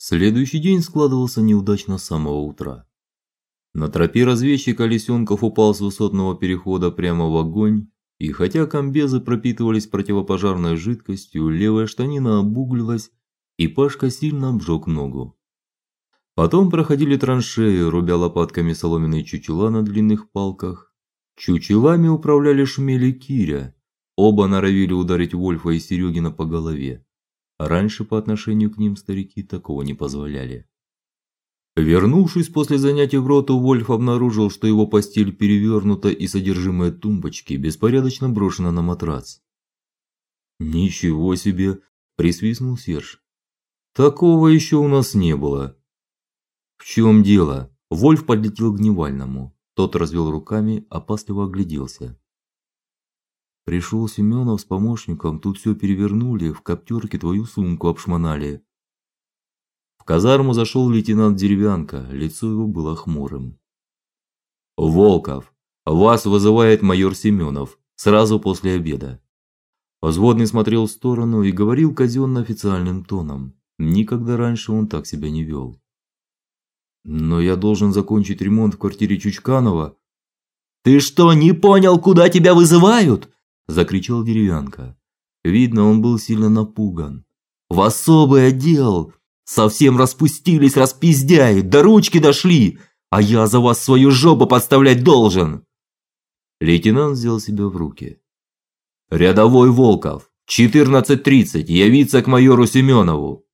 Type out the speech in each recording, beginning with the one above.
Следующий день складывался неудачно с самого утра. На тропе разведчика Лисенков упал с высотного перехода прямо в огонь, и хотя комбезы пропитывались противопожарной жидкостью, левая штанина обуглилась, и Пашка сильно обжег ногу. Потом проходили траншеи, рубя лопатками соломенные чучела на длинных палках. Чучелами управляли шмели Киря. Оба норовили ударить Вольфа и Серегина по голове. Раньше по отношению к ним старики такого не позволяли. Вернувшись после занятий в роту, Вольф обнаружил, что его постель перевернута и содержимое тумбочки беспорядочно брошено на матрац. Ничего себе, присвистнул Серж. Такого еще у нас не было. В чем дело? Вольф подлетел к Гневальному. Тот развел руками, опасливо огляделся. Пришел Семенов с помощником, тут все перевернули, в коптерке твою сумку обшмонали. В казарму зашел лейтенант Деревянко, лицо его было хмурым. Волков, вас вызывает майор Семенов сразу после обеда. Взводный смотрел в сторону и говорил казенно официальным тоном. Никогда раньше он так себя не вел. Но я должен закончить ремонт в квартире Чучканова. Ты что, не понял, куда тебя вызывают? Закричал Деревянко. Видно, он был сильно напуган. В особый отдел. Совсем распустились, распиздяют, до ручки дошли, а я за вас свою жопу подставлять должен. Лейтенант взял себя в руки. Рядовой Волков, 14:30, явиться к майору Семенову.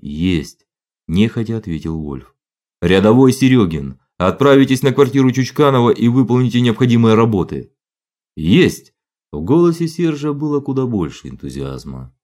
Есть, нехотя ответил Вольф. Рядовой Серегин, отправитесь на квартиру Чучканова и выполните необходимые работы. Есть. В голосе Сержа было куда больше энтузиазма.